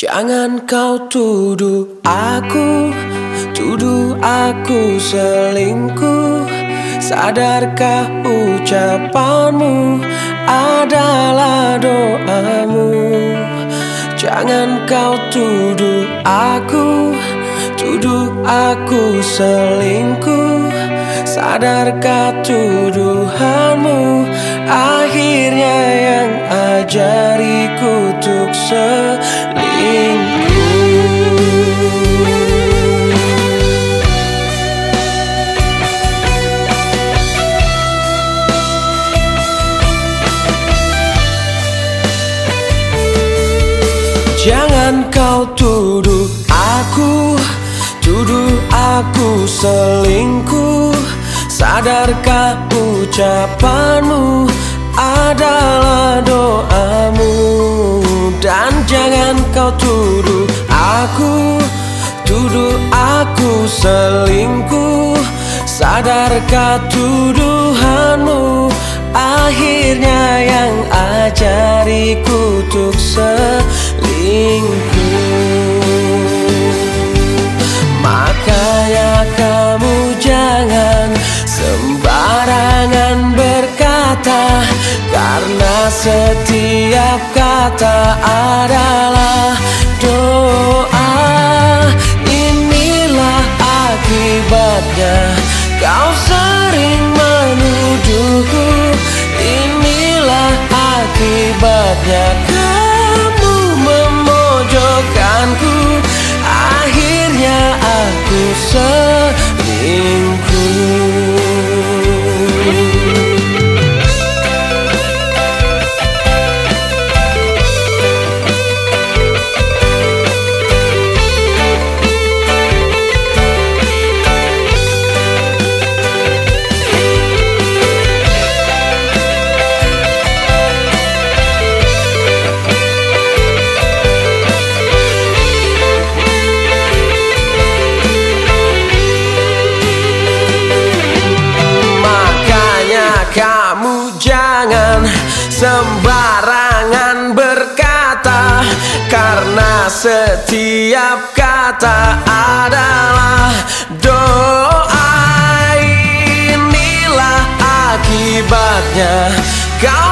Jangan kau tuduh aku, tuduh aku selingkuh. Sadarkah ucapanmu? Adalah doamu. Jangan kau tuduh aku, tuduh aku selingkuh. Sadarkah tuduhanmu? Akhirnya yang ajariku untuk selingkuh Jangan kau tuduh aku Tuduh aku selingkuh. Sadarkah ucapanmu? Adalah doamu. Dan jangan kau tuduh aku Tuduh aku selingkuh. Sadarkah tuduhanmu Akhirnya yang ajariku untuk selingkuh? Makanya kamu jangan sembarangan berkata Karena setiap kata adalah akibatnya jangan sembarangan berkata Karena setiap kata adalah doa. Inilah akibatnya. Kau